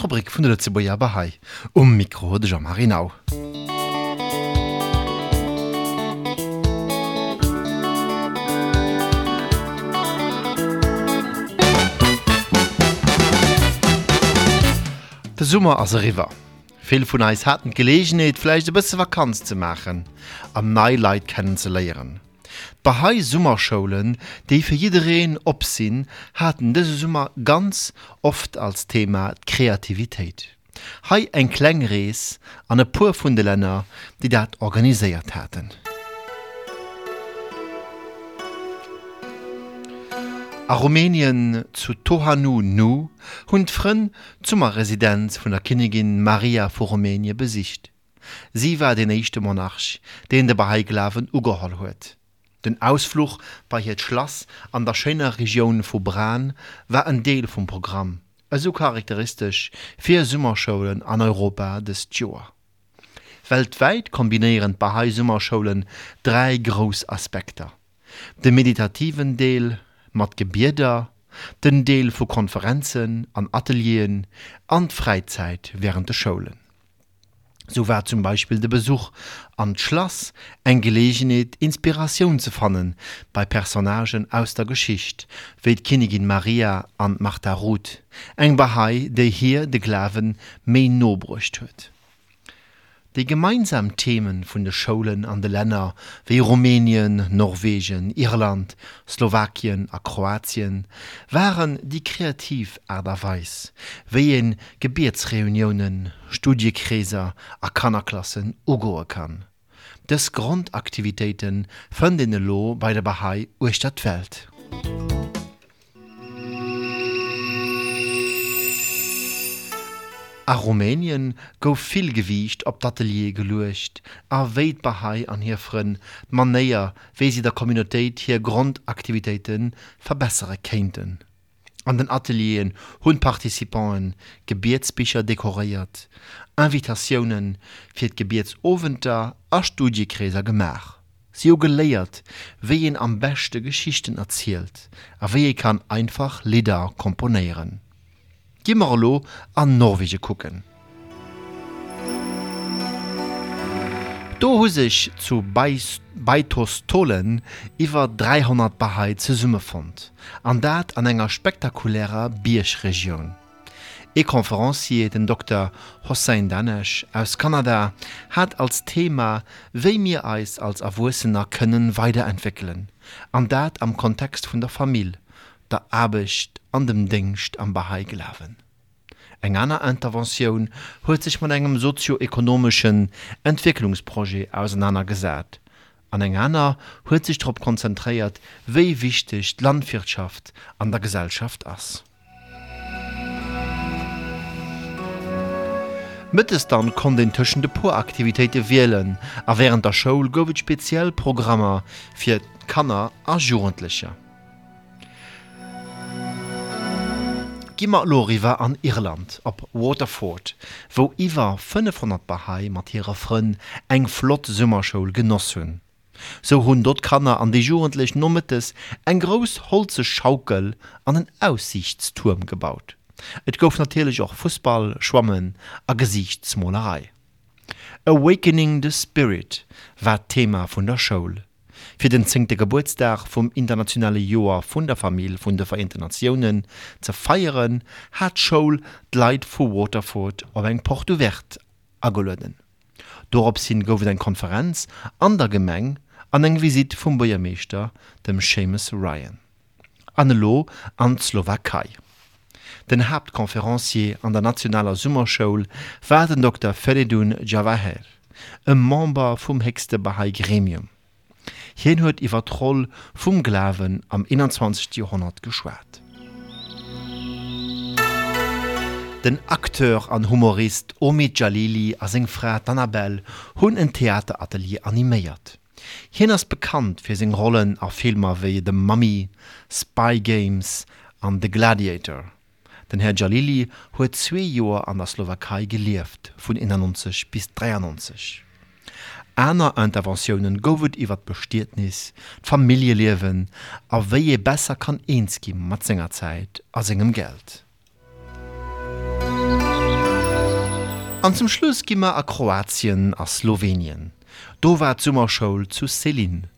d'Rubrik vun der Zeboja Bahai um Mikro de Jean-Marie Nau. De Summer as River. Viel vun eis hatten Gelegenheit, vielleicht ein bisschen Vakanz zu machen, am Neileit kennenzulernen. Bahai Summerschulen, die für jeden opsinn, hatten diese Summer ganz oft als Thema Kreativität. Hai ein Klangrees an e pur vun de Länder, die dat organisiert hatten. A Rumänien zu Tohanu Nu hund Fren zummer Residenz von der Königin Maria von Rumänien besicht. Sie war der nächste Monarch, den der Bahai-Glaven ugeholt hat. Den Ausflug bei het Schloss an der schönen Region von Bran war ein Teil vom Programm, also charakteristisch für Sommerschulen an Europa des Jahr. Weltweit kombinieren Bahai-Sommerschulen drei große Aspekte. Den meditativen Teil, mat Gebierder, den Deel vu Konferenzen, an Atelien, an Freizeit während der Schulen. So war zum Beispiel der Besuch an Schloss eng Gelegenheit, Inspiration zu fannen bei Personagen aus der Geschichte, wie die Königin Maria an Martha Ruth, eng Bahai, der hier de Glaven mei nobrucht huet. Die gemeinsamen Themen von den Schulen an den Ländern wie Rumänien, Norwegen, Irland, Slowakien und Kroatien waren die kreativ aderweis, wie in Gebetsreunionen, Studiekreise und Kannerklassen umgehen kann. Das Grundaktivitäten finden lo bei der Bahai durch die a Rumänien gouf vill gewiicht op d'Atelier gelecht, a wéit Bahai an hirën, manéier wéi si der Communautéit hir Grundaktivitäten verbessere kénten. An den Atelien hunn Partizipaen Gebirtsbicher dekoriert, Invitatiounen fir d' Gebirtsowenter a Studiekräser gemach. Sio geléiert, wéi en am beste Geschichten erzielt, aéi kann einfach Lider komponéieren. Gimmerlo an Norwege kucken. Do hu sich zu Beitostolen iwwer 300 Bahai ze Summe fand, an dat an enger spektakulärer Bierschregion. E Konferencier den Dr. Hossein Danesh aus Kanada hat als Thema wéi mir eis als Erwussener können weiterentwickeln, an dat am Kontext vun der Familie, der Abicht an dem Dingst am Bahai gelaufen. Eng aner Intervention huet sich mit engem sozioökonomischen Entwicklungsprojekt auseinandergesät. An eng aner huet sich darauf konzentriert, wie wichtig die Landwirtschaft an der Gesellschaft ist. Mittestan kon den tschen de Poaktivitéite wählen, a während der Schule gowet speziell Programmer fir Kanner a Jugendliche. gimmer Loriwer an Irland op Waterford, wo iwwer 500 Bahai mat hireer Fënn eng Flott Summerchoul genoss hunn. So hunn dort kannner an déi jugendlech nommetes eng gros holze Schaukel an en Aussichtsturm gebaut. Et gouf natilech och Fußball, Schwammen a Gesichtsmolerei. Awakening the Spirit war Thema vun der Schoul. Für den 10. Geburtstag vom internationalen Jahr von der Familie von der Vereinten Nationen zu feiern, hat Scholl die Leute von Waterford auf ein Porto Vert eingeladen. Darauf sind gouf eine Konferenz an der Gemeng an eng Visit vom Bürgermeister, dem Seamus Ryan. Anelo an Slowakei. Den Hauptkonferencier an der Nationaler Summerschule war den Dr. Feridun Javaher, ein Member vom höchsten Bahai Gremium. Hien huet iwwer Troll vum Glaven am 21. Jahrhundert geschwert. Den Akteur an Humorist Omid Jalili a seg Frat Annabel hunn en Theateratelier animéiert. Hien ass bekannt fir seg Rollen a Filmer wéi The Mummy, Spy Games an The Gladiator. Den Herr Jalili huet zwee Joer an der Slowakei gelieft vun 91 bis 93. Äner Interventionioen gowet iwwer bestiertnis, Familieliewen, a wéi je besser kann eenski mat senger Zäit as engem Geld. An zum Schluss gimmer a Kroatien a Slowenien. Do war Zummerchoul zu Selin.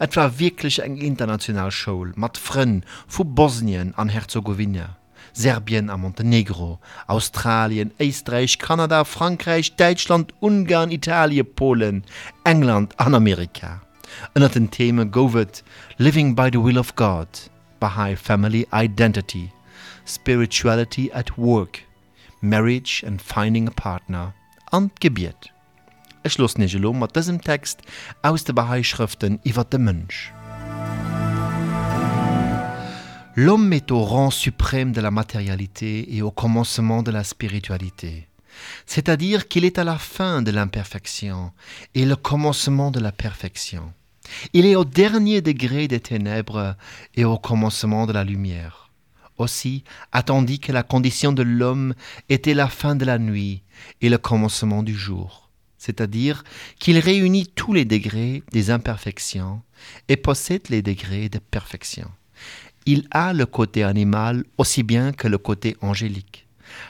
Et war wirklich eng international Schoul mat Fren, vu Bosnien an Herzegowina. Serbien a Montenegro, Australien, Österreich, Kanada, Frankreich, Deutschland, Ungarn, Italien, Polen, England an Amerika. Ënner den Theme gowet Living by the Will of God, Baha'i Family Identity, Spirituality at Work, Marriage and Finding a Partner an Gebiet. Ich schloss nicht lo mit diesem Text aus der Bahai-Schriften über den Mensch. L'homme est au rang suprême de la matérialité et au commencement de la spiritualité. C'est-à-dire qu'il est à la fin de l'imperfection et le commencement de la perfection. Il est au dernier degré des ténèbres et au commencement de la lumière. Aussi attendit que la condition de l'homme était la fin de la nuit et le commencement du jour, c'est-à-dire qu'il réunit tous les degrés des imperfections et possède les degrés de perfection. Il a le côté animal aussi bien que le côté angélique.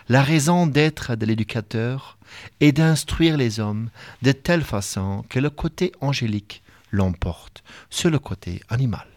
La raison d'être de l'éducateur est d'instruire les hommes de telle façon que le côté angélique l'emporte sur le côté animal.